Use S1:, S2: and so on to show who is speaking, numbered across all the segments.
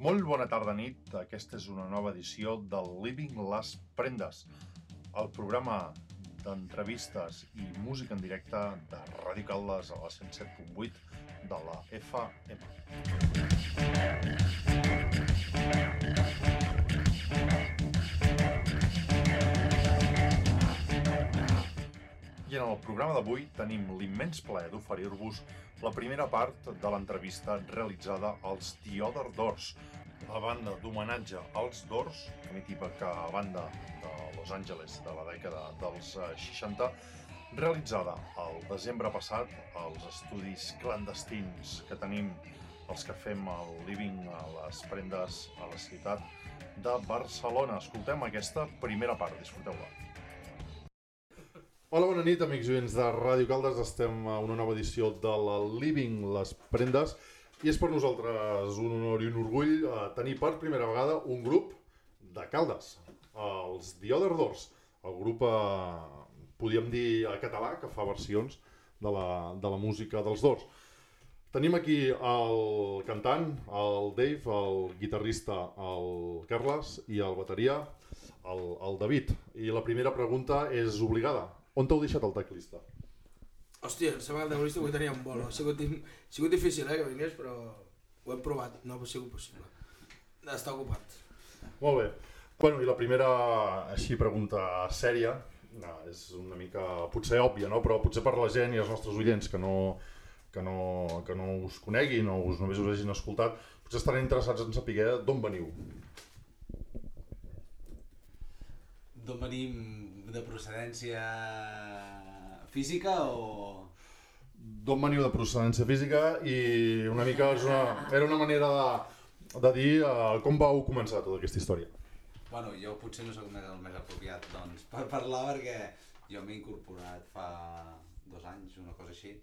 S1: Molt bona tarda nit, aquesta és una nova edició del Living Les Prendes, el programa d'entrevistes i música en directe de Ràdio Caldes a la 107.8 de la FM. I en el programa d'avui tenim l'immens plaer d'oferir-vos la primera part de l'entrevista realitzada als The Other Doors, la banda d'homenatge als Doors, mítica banda de Los Angeles de la dècada dels eh, 60, realitzada el desembre passat als estudis clandestins que tenim els que fem el living a les prendes a la ciutat de Barcelona. Escoltem aquesta primera part, disfruteu-la. Hola, bona nit, amics i de Ràdio Caldes. Estem a una nova edició de la Living Les Prendes i és per nosaltres un honor i un orgull eh, tenir per primera vegada un grup de Caldes, els The Other Doors, el grup, eh, podríem dir a català, que fa versions de la, de la música dels Doors. Tenim aquí el cantant, el Dave, el guitarrista, el Carles i el bateria, el, el David. I la primera pregunta és obligada. On t'heu deixat el teclista?
S2: Hòstia, em sembla que el terrorista avui tenia un bolo. Ha sigut, ha sigut difícil, eh, que vingués, però ho hem provat. No ha sigut possible. Està ocupat.
S1: Molt bé. Bueno, i la primera, així, pregunta sèria, no, és una mica, potser òbvia, no? però potser per la gent i els nostres oients que no, que no, que no us coneguin o us, només us hagin escoltat, potser estaran interessats en saber d'on veniu.
S3: D'on venim de procedència física o...
S1: D'on veniu de procedència física i una mica és una, era una manera de, de dir uh, com vau començar tota aquesta història.
S3: Bueno, jo potser no sóc més el més apropiat doncs, per parlar perquè jo m'he incorporat fa dos anys, una cosa així,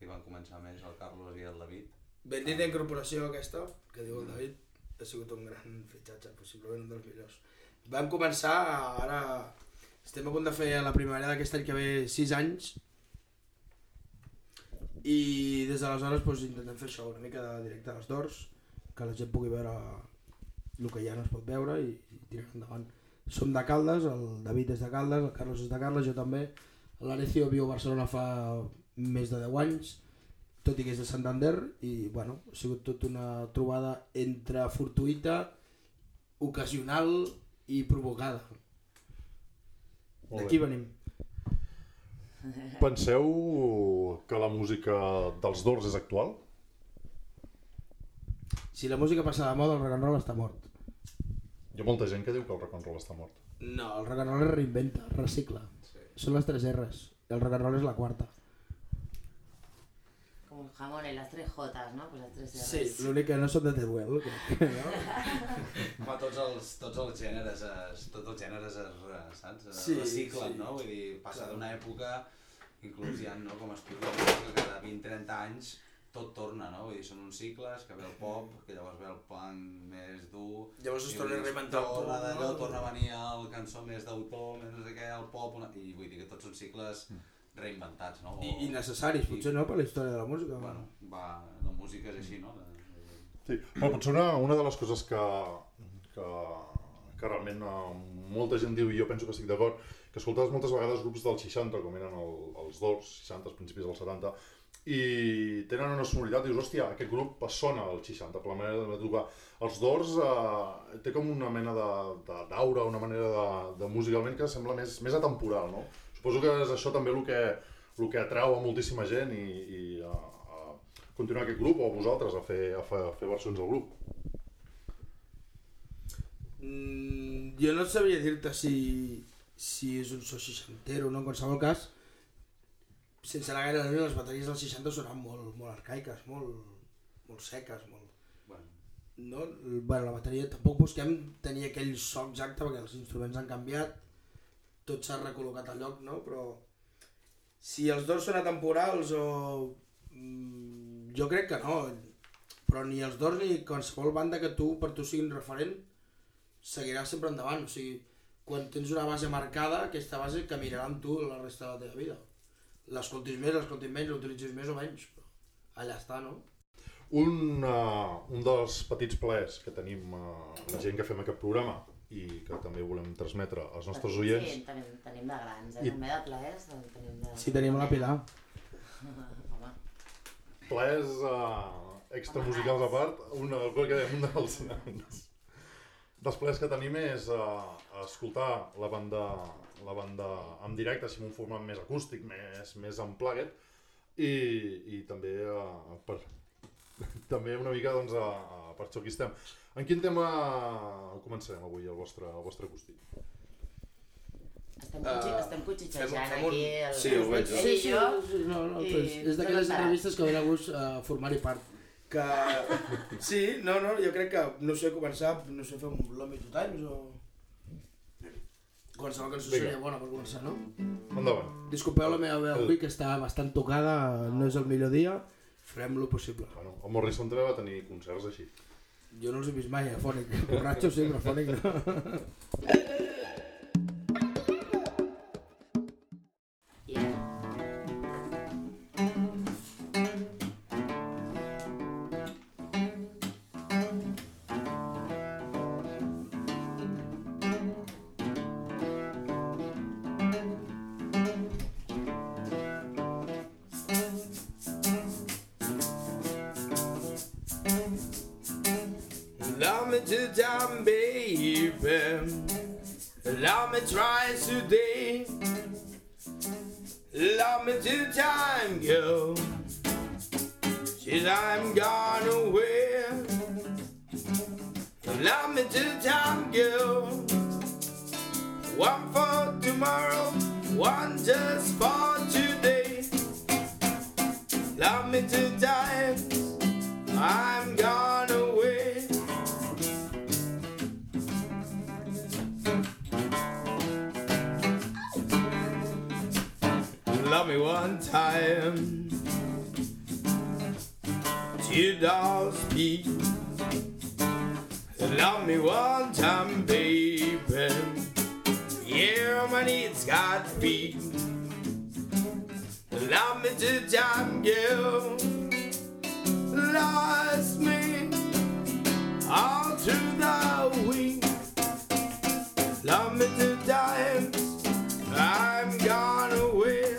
S3: i van començar més el Carlos i el David.
S2: Ben dit d'incorporació aquesta, que diu el David, ha sigut un gran fitxatge, possiblement un dels millors. Vam començar, ara estem a punt de fer la primavera d'aquest any que ve 6 anys, i des d'aleshores doncs, intentem fer això, una mica de directe a les Dors, que la gent pugui veure el que ja no es pot veure i, i tirar endavant. Som de Caldes, el David és de Caldes, el Carlos és de Caldes, jo també. L'Arecio viu a Barcelona fa més de 10 anys, tot i que és de Santander, i bueno, ha sigut tot una trobada entre fortuïta, ocasional i provocada. D'aquí venim.
S1: Penseu que la música dels Doors és actual?
S2: Si la música passa de moda, el rock and roll està mort.
S1: Hi ha molta gent que diu que el rock and roll està mort.
S2: No, el rock and roll es reinventa, recicla.
S3: Sí.
S2: Són les tres R's, el rock and roll és la quarta.
S4: El jamón en las tres Jotas, ¿no? Pues las tres
S2: Sí,
S4: R's.
S2: l'únic que no són de Teruel, crec que, no?
S3: Home, tots els, tots els gèneres, es, tots els gèneres es, saps? Es
S2: Sí,
S3: reciclen,
S2: sí.
S3: no? Vull dir, passa d'una època, inclús hi ha, no? com estudis que cada 20-30 anys tot torna, no? Vull dir, són uns cicles, que ve el pop, que llavors ve el punk més dur...
S2: Llavors es torna a reinventar el pop, no?
S3: torna a venir el cançó més d'autor, més no sé què, el pop, una... i vull dir que tots són cicles reinventats, no?
S2: I, I necessaris, potser no, per la història de la música.
S3: Bueno, va, la música és així, no?
S1: Sí, però potser una, una de les coses que, que, que realment eh, molta gent diu, i jo penso que estic d'acord, que escoltes moltes vegades grups dels 60, com eren el, els Doors, 60, als principis dels 70, i tenen una sonoritat, dius, hòstia, aquest grup sona al 60, per la manera de tocar. Els Doors eh, té com una mena de- de- d'aura, una manera de, de musicalment que sembla més, més atemporal, no? Suposo que és això també el que, el que atrau a moltíssima gent i, i a, a continuar aquest grup o a vosaltres a fer, a fer, a fer versions del grup.
S2: Mm, jo no sabria dir-te si, si és un so seixantero o no, en qualsevol cas, sense anar gaire lluny, les bateries dels 60 sonaven molt, molt arcaiques, molt, molt seques, molt...
S3: Bueno,
S2: No? Bueno, la bateria tampoc busquem tenir aquell so exacte perquè els instruments han canviat, tot s'ha recol·locat al lloc, no? Però si els dos són atemporals o... Mm, jo crec que no, però ni els dos ni qualsevol banda que tu per tu sigui un referent seguirà sempre endavant, o sigui, quan tens una base marcada, aquesta base caminarà amb tu la resta de la teva vida. L'escoltis més, l'escoltis menys, l'utilitzis més o menys, però allà està, no?
S1: Un, uh, un dels petits plaers que tenim uh, la gent que fem aquest programa i que també volem transmetre als nostres
S4: Sí,
S1: oients
S4: en tenim, tenim de grans, eh?
S1: I-
S4: També de plaers, en tenim de...
S2: Si tenim la Pilar.
S4: Home,
S1: plaers uh, extramusicals a part, un, el que dèiem, un dels, dels plaers que tenim és uh, escoltar la banda, la banda en directe, així en un format més acústic, més, més unplugged, i, i també uh, per, també una mica doncs, a, a, per això aquí estem. En quin tema començarem avui, el vostre, el vostre acústic?
S4: estem, uh, estem cotxitxejant
S5: un-
S4: aquí el,
S5: sí, ho veig,
S4: ell i jo.
S2: sí, no, no, pues, és d'aquelles entrevistes que dona gust uh, formar-hi part. Que... Sí, no, no, jo crec que, no sé, començar, no sé, fer un Love Me Two Times o... Qualsevol cançó
S1: Vinga.
S2: seria bona per començar, no?
S1: Endavant.
S2: Disculpeu la meva veu avui, que està bastant tocada, no és el millor dia, farem lo possible.
S1: Bueno, el Morrison també va tenir concerts així.
S2: Jo no els he vist mai, eh, fònic. Borratxo sí, però fònic no. me to time, baby. Love me twice today. day. Love me to time, girl. Till I'm gone away. Love me to time, girl. One for tomorrow, one just for today. Love me to time. I'm gone Two dollars speak. Love me one time, baby. Yeah, my needs got feet. Love me two time, girl lost me all through the week. Love me to times I'm gone away.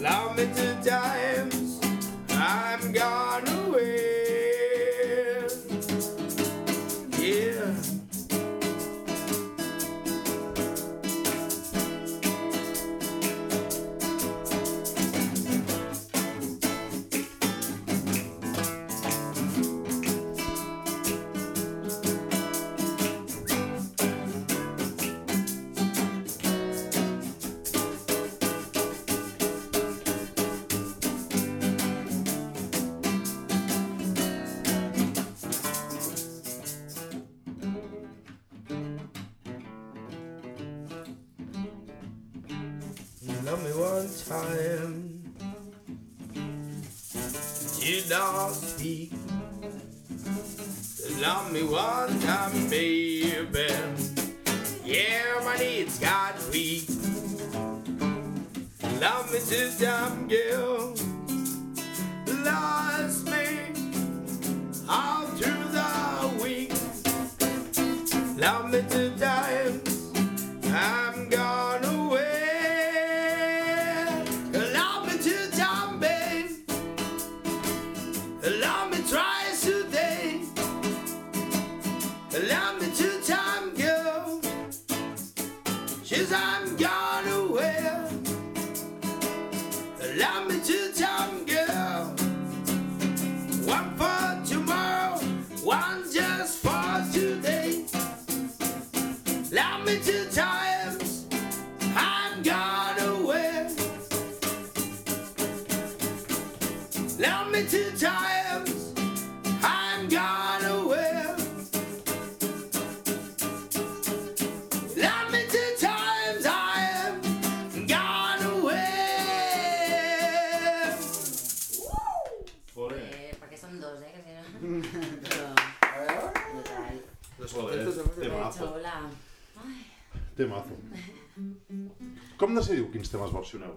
S2: Love me to times time. You don't speak. Love me one time, baby. Yeah, my needs got weak. Love me two time, girl.
S1: Temazo. Com decidiu quins temes versioneu?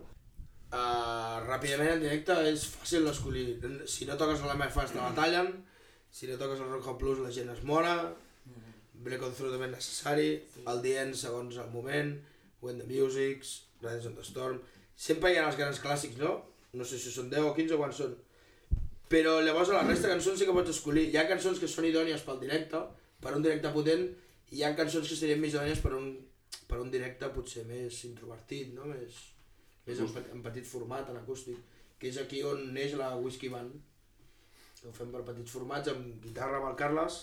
S2: Uh, ràpidament en directe és fàcil d'escollir. Si no toques a la meva fast te la tallen, si no toques al Rock Plus la gent es mora, Break on Through també necessari, el dient segons el moment, When the Musics, Riders on the Storm... Sempre hi ha els grans clàssics, no? No sé si són 10 o 15 o quants són. Però llavors a la resta de cançons sí que pots escollir. Hi ha cançons que són idònies pel directe, per un directe potent, i hi ha cançons que serien més idònies per un, per un directe potser més introvertit, no? Més, més en, en petit format, en acústic, que és aquí on neix la Whisky Band. Ho fem per petits formats, amb guitarra amb el Carles,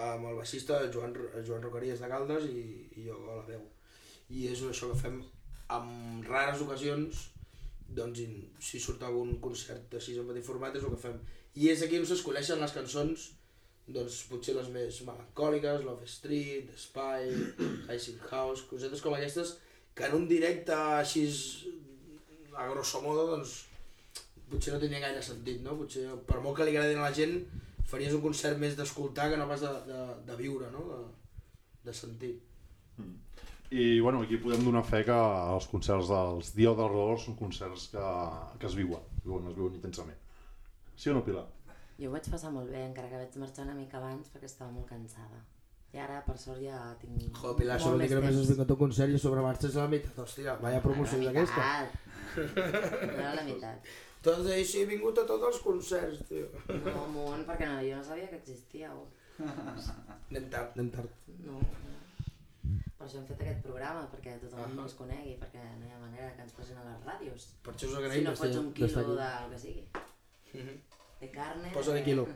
S2: amb el baixista Joan, Ro- Joan Rocaries de Caldes i, i jo a la veu. I és això que fem en rares ocasions, doncs si surt algun concert així en petit format és el que fem. I és aquí on s'escolleixen les cançons, doncs potser les més melancòliques, Love Street, Spy, Icing House, cosetes com aquestes, que en un directe així a grosso modo, doncs potser no tenia gaire sentit, no? Potser, per molt que li agradin a la gent, faries un concert més d'escoltar que no pas de, de, de viure, no? De, de sentir.
S1: I bueno, aquí podem donar fe que els concerts dels Dia dels Redors són concerts que, que es viuen, es viuen, es viuen intensament. Sí o no, Pilar?
S4: Jo ho vaig passar molt bé, encara que vaig marxar una mica abans perquè estava molt cansada. I ara, per sort, ja tinc
S2: Joder, Pilar,
S4: molt
S2: dir
S4: més
S2: que només has
S4: temps.
S2: vingut a un concert i sobre marxes a la meitat. Hòstia, vaya promoció és aquesta.
S4: No era la meitat.
S2: Dir, sí, he vingut a tots els concerts, tio.
S4: No, amunt, perquè no, jo no sabia que existíeu.
S2: Anem tard, anem tard.
S4: No, no. Per això hem fet aquest programa, perquè tothom
S2: Ahà.
S4: ens conegui, perquè no hi ha manera que ens posin a les ràdios.
S2: Per això us
S4: Si
S2: agraïm
S4: no
S2: d'estar-
S4: fots un
S2: d'estar
S4: quilo
S2: aquí.
S4: del que sigui.
S2: Mhm.
S4: De carne...
S2: Posa-li quilo.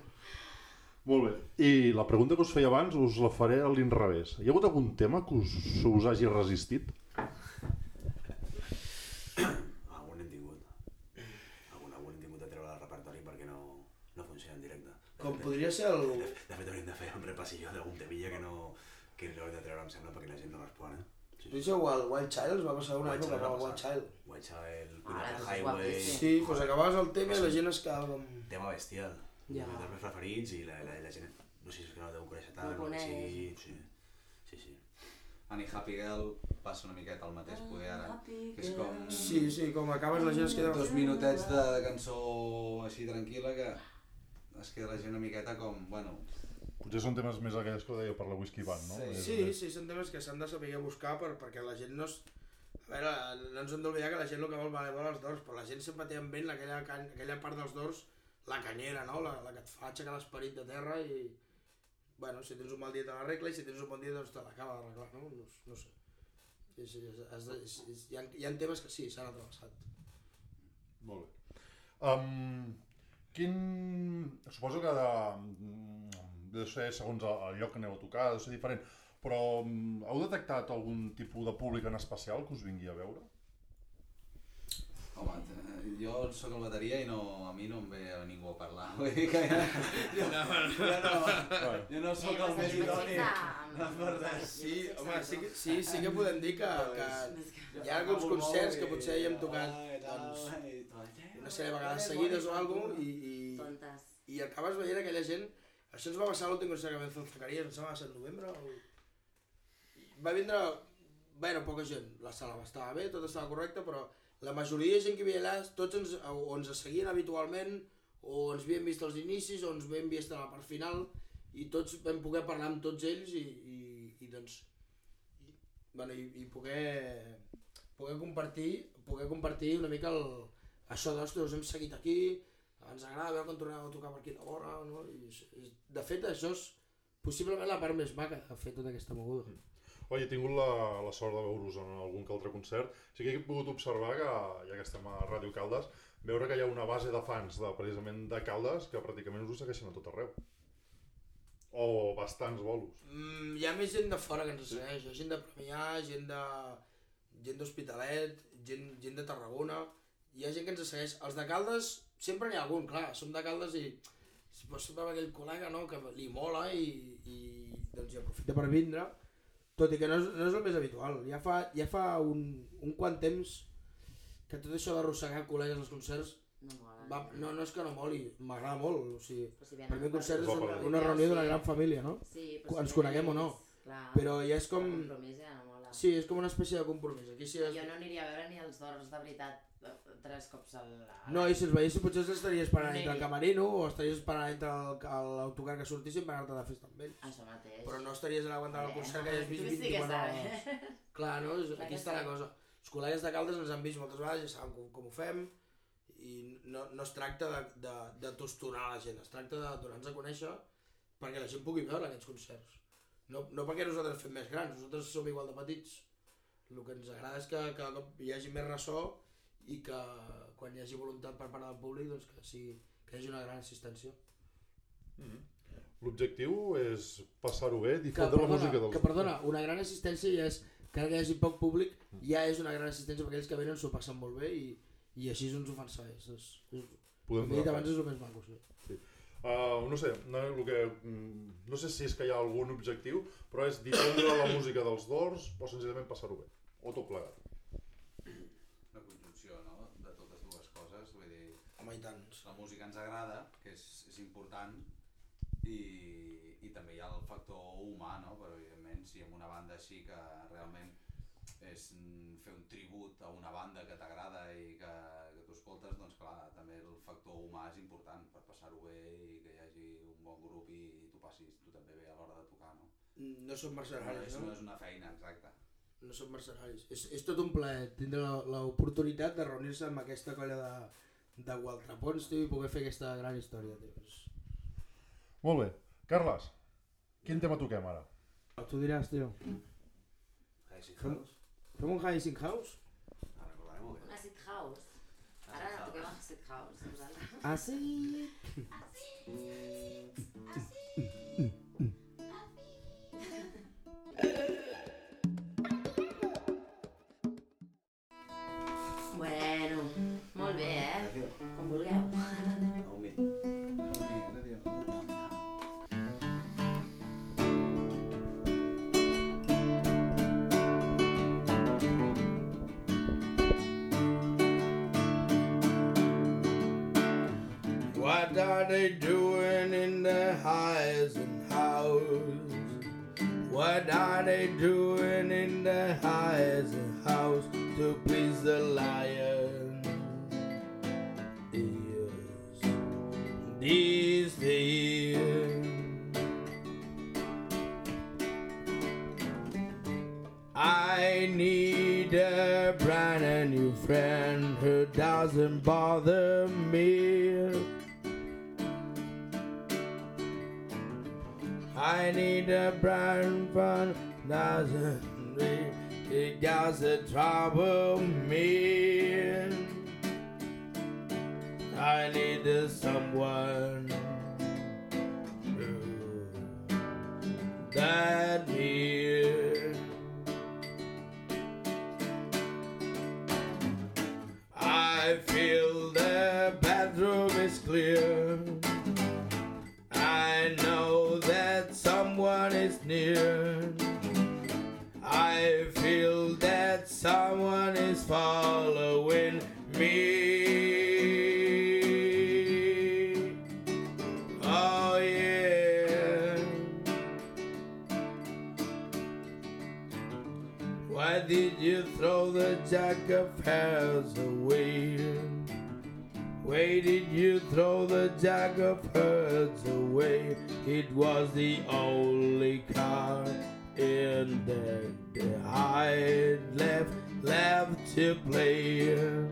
S1: Molt bé. I la pregunta que us feia abans us la faré a l'inrevés. Hi ha hagut algun tema que us, us hagi resistit?
S5: Algun hem tingut. Algun, algun hem tingut de treure del repertori perquè no, no funciona en directe.
S2: Com podria ser el...
S5: De, de fet, hauríem de fer un repassillo d'algun temilla que no que l'haurem de treure, em sembla, perquè la gent no respon, eh? Sí,
S2: Podria ser Wild, Wild Child, va passar una
S5: Wild
S2: època amb el Wild. Child.
S5: White Child,
S4: Ah, és
S5: the Highway...
S2: Sí, doncs acabaves el tema i la gent es quedava com...
S5: Tema bestial.
S4: Ja.
S5: Els meus preferits i la, la, la gent... No sé si és que no el deu conèixer tant,
S4: No
S5: o
S4: coneix.
S5: sigui... Sí, sí, sí.
S3: Annie Happy Girl passa una miqueta el mateix, poder ara. Que és com
S2: Sí, sí, com acabes la gent es queda...
S3: dos minutets de cançó així tranquil·la que es queda la gent una miqueta com, bueno,
S1: Potser són temes més aquells que deia per la Whisky Band, no?
S3: Sí.
S1: És-
S2: Sí, sí, són temes que s'han de saber buscar per, perquè la gent no es... A veure, no ens hem d'oblidar que la gent el que vol vale, vol els dors, però la gent sempre té en ment aquella, can- aquella part dels dors, la canyera, no? La, la que et fa aixecar l'esperit de terra i... Bueno, si tens un mal dia te l'arregla i si tens un bon dia doncs te l'acaba d'arreglar, no? No, no sé. Sí, sí, és, és, és, és, hi, ha, hi ha temes que sí, s'han atravessat.
S1: Molt bé. Um, quin... Suposo que de... mm, deu ser segons el, el lloc que aneu a tocar, deu ser diferent, però um, heu detectat algun tipus de públic en especial que us vingui a veure?
S3: home, eh, jo sóc el bateria i no, a mi no em ve a ningú a parlar. Vull dir que jo, jo, jo, no, jo no sóc el més idoni.
S2: Sí, home, sí, que- sí, sí que podem dir que, que hi ha alguns concerts que potser hi hem tocat doncs, una sèrie de vegades seguides o alguna cosa i, i, i acabes veient aquella gent això ens va passar l'últim concert que vam fer al Zacarías, em sembla que va ser el novembre o... va vindre, bueno, poca gent. La sala estava bé, tot estava correcte però la majoria de gent que hi havia allà tots ens, o ens seguien habitualment o ens havien vist als inicis o ens havien vist a la part final i tots vam poder parlar amb tots ells i, i, i doncs i, bueno, i, i poder, poder compartir poder compartir una mica el, això d'ostres, hem seguit aquí ens agrada veure quan tornem a tocar per aquí la vora no? I, és- és- de fet això és possiblement la part més maca de fer tota aquesta moguda
S1: Oi, he tingut la, la sort de veure-us en algun que altre concert. Sí que he pogut observar que, ja que estem a Ràdio Caldes, veure que hi ha una base de fans de, precisament de Caldes que pràcticament us ho segueixen a tot arreu. O bastants bolos.
S2: Mm, hi ha més gent de fora que ens segueix, hi ha gent de Premià, gent de gent d'Hospitalet, gent, gent de Tarragona, hi ha gent que ens segueix. Els de Caldes, sempre n'hi ha algun, clar, som de Caldes i pues, sempre aquell col·lega no, que li mola i, i doncs hi aprofita per vindre, tot i que no és, no és el més habitual. Ja fa, ja fa un, un quant temps que tot això d'arrossegar col·legues als concerts,
S4: No mola.
S2: va, no, no és que no moli, m'agrada molt, o sigui,
S4: Però si
S2: per mi un concert és una, una reunió d'una gran família, no?
S4: Sí,
S2: Ens
S4: però si
S2: coneguem o no.
S4: Clar,
S2: Però ja és com...
S4: Ja.
S2: Sí, és com una espècie de compromís. Aquí sí és...
S4: Jo no aniria a veure ni els d'ors de veritat eh, tres cops al...
S2: No, i si els veiessis potser estaries esperant
S4: Sí.
S2: entre el camerino o estaries esperant entre l'autocar que sortissin per anar-te de festa amb ells.
S4: Això mateix.
S2: Però no estaries aguantant el concert que has vist
S4: Tu sí que
S2: 24
S4: sabes.
S2: hores. Clar, no? Aquí està la cosa. Els col·legues de Caldes ens han vist moltes vegades, ja saben com, com ho fem, i no, no es tracta de, de, de tostonar la gent, es tracta de donar-nos a conèixer perquè la gent pugui veure aquests concerts. No, no perquè nosaltres fem més grans, nosaltres som igual de petits. El que ens agrada és que cada cop hi hagi més ressò i que quan hi hagi voluntat per part del públic doncs que, sigui, que hi hagi una gran assistència.
S1: L'objectiu és passar-ho bé, difondre la música dels
S2: que perdona, una gran assistència ja és, que hi hagi poc públic, ja és una gran assistència perquè aquells que venen s'ho passen molt bé i, i així ens ho fan saber. És, és,
S1: Podem
S2: com he dit abans és el més maco, sí.
S1: Uh, no sé, no, el que, mm, no sé si és que hi ha algun objectiu, però és difondre la música dels Doors o senzillament passar-ho bé, o tot plegat.
S3: Una conjunció, no?, de totes dues coses, vull dir,
S2: Home, i tant.
S3: la música ens agrada, que és, és important, i, i també hi ha el factor humà, no?, però evidentment si amb una banda així que realment és fer un tribut a una banda que t'agrada i que, escoltes, doncs clar, també el factor humà és important per passar-ho bé i que hi hagi un bon grup i tu passis tu també bé a l'hora de tocar, no?
S2: No som mercenaris,
S3: és,
S2: no?
S3: no és una feina, exacte.
S2: No som mercenaris. És, és tot un plaer tindre la- l'oportunitat de reunir-se amb aquesta colla de, de Gualtrapons, tio, i poder fer aquesta gran història, tio.
S1: Molt bé. Carles, quin tema toquem ara?
S2: Tu diràs, tio. Fem,
S5: House.
S2: fem un Hyacinth House?
S4: Acid house. Ara
S5: Acid
S4: toquem
S5: House.
S4: acid house, nosaltres.
S2: Ah, sí? Are they doing in the Hyacinth house? What are they doing in the Hyacinth house to please the lion? Yes, these days. I need a brand new friend who doesn't bother me. I need a brand friend doesn't it doesn't trouble me. I need someone who that near. I feel the bathroom is clear. Near. I feel that someone is following me. Oh, yeah. Why did you throw the jack of hairs away? Why did you throw the jack of hearts away? It was the only card in there that I left left to play.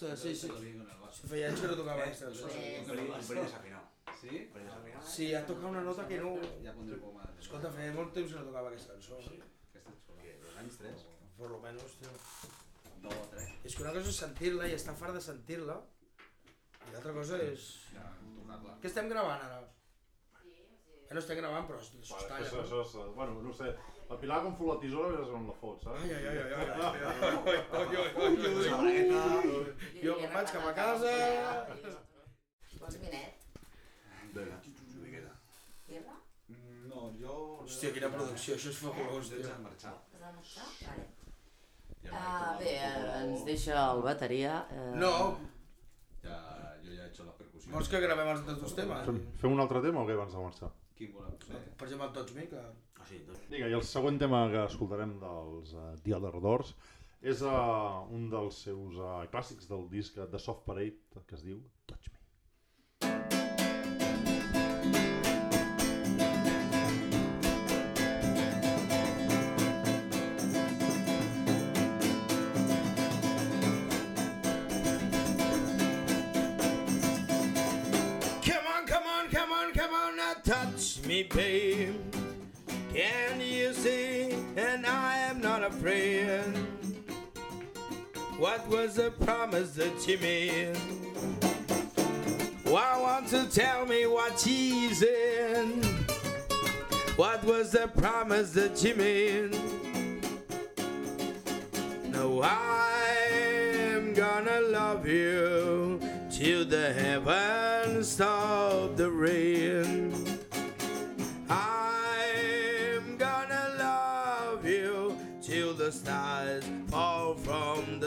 S2: Bueno, però sí, sí, sí. Feia anys que no tocava aquesta
S5: Un pelín desafinado.
S3: Sí?
S2: Sí, ha tocat una nota que no...
S3: Ja pondré por.
S2: Escolta, feia molt temps que no tocava aquesta cançó.
S3: Aquesta és xula.
S5: Que dos anys, tres.
S2: Per lo menos, tio.
S3: Dos o tres.
S2: És que una cosa és sentir-la i estar fart de sentir-la, i l'altra cosa és...
S3: Ja, tocar-la.
S2: Què estem gravant ara? Ja no estem gravant, però això
S1: és, bueno, no ho sé, la Pilar com fot la tisora ves on la fot, saps?
S2: Ai, ai, ai, ai, ai, ai, ai, ai, ai, ai, ai, ai,
S5: bragueta.
S2: Jo me'n vaig cap a casa.
S4: Vols vinet?
S1: Vinga.
S4: Birra?
S3: No, jo...
S2: Hòstia, quina producció, això és fabulós, tio.
S3: de marxar.
S4: Has de marxar? Vale.
S3: Ja
S4: Ah,
S3: he
S4: bé, ens deixa el bateria. Eh...
S2: No,
S3: Ja, jo ja he hecho la percussió.
S2: vols que gravem els altres dos temes?
S1: Fem, fem un altre tema o què abans de marxar?
S3: Quin volem fer?
S2: Per exemple, el Touch Me, que...
S5: Sí, dos.
S1: Vinga, i el següent tema que escoltarem dels uh, The Other Doors és uh, un dels seus uh, clàssics del disc de Soft Parade que es diu Touch Me.
S2: Come on, come on, come on, come on, now touch me, babe. Can you see? And I am not afraid. What was the promise that you made? Why want to tell me what she's in? What was the promise that you made? No, I'm gonna love you till the heavens stop the rain.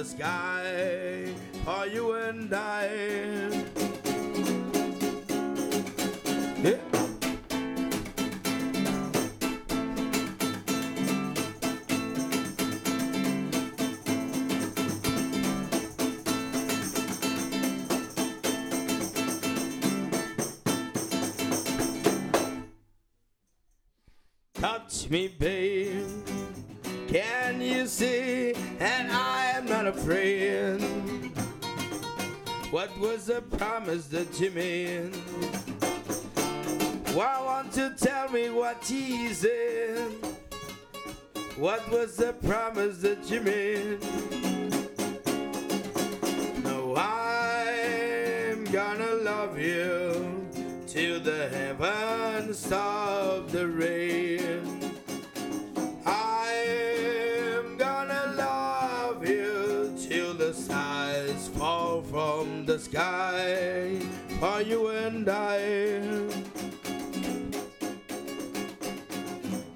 S2: Sky for you and I. Touch me, babe. Can you see? And I am not afraid. What was the promise that you made? Why won't you tell me what he said? What was the promise that you made? No, I'm gonna love you till the heavens stop the rain. Sky for you and I.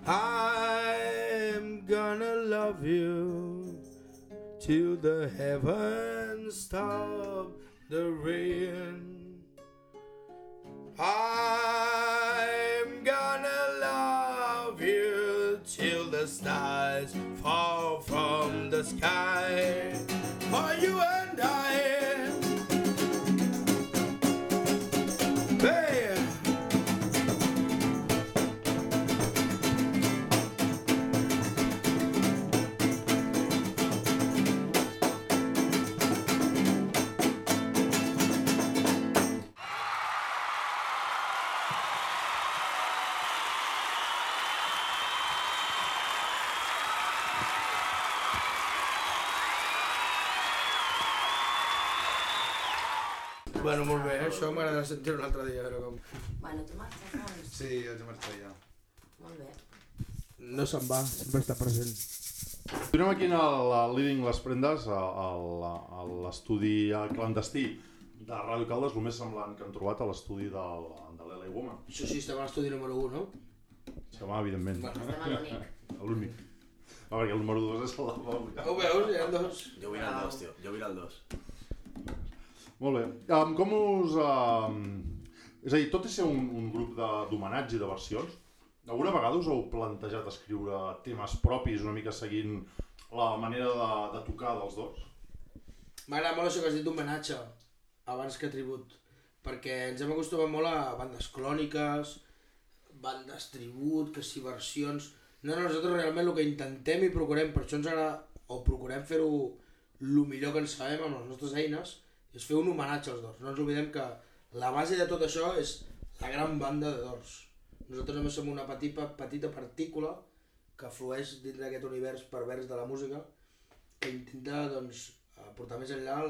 S2: I'm gonna love you till the heavens stop the rain. I'm gonna love you till the stars fall from the sky for això m'agrada sentir un altre dia, a veure com...
S4: Bueno, tu marxes, doncs?
S3: Sí, haig de marxar ja.
S4: Molt bé.
S2: No se'n va, sempre està present.
S1: Continuem aquí al Living Les Prendes, a- al- a l'estudi clandestí de Ràdio Caldes, el més semblant que hem trobat a l'estudi del, de l'LA Woman.
S2: Això sí, estem a l'estudi número 1, no?
S1: Se va, evidentment,
S4: Estem a l'únic.
S1: l'únic. Ah, perquè el número 2 és el del Bau.
S2: Ho veus? Hi ha dos.
S5: Jo vull al dos, tio. Jo vull al dos.
S1: Molt bé. Um, com us... Um, és a dir, tot i ser un, un grup d'homenatge i de versions, alguna vegada us heu plantejat escriure temes propis, una mica seguint la manera de, de tocar dels dos?
S2: M'agrada molt això que has dit d'homenatge, abans que tribut, perquè ens hem acostumat molt a bandes clòniques, bandes tribut, que si versions... No, no, nosaltres realment el que intentem i procurem, per això ens agrada, o procurem fer-ho el millor que en sabem amb les nostres eines, és fer un homenatge als Dors. No ens oblidem que la base de tot això és la gran banda de Dors. Nosaltres només som una petita, petita partícula que flueix dins d'aquest univers pervers de la música que intenta doncs, eh, portar més enllà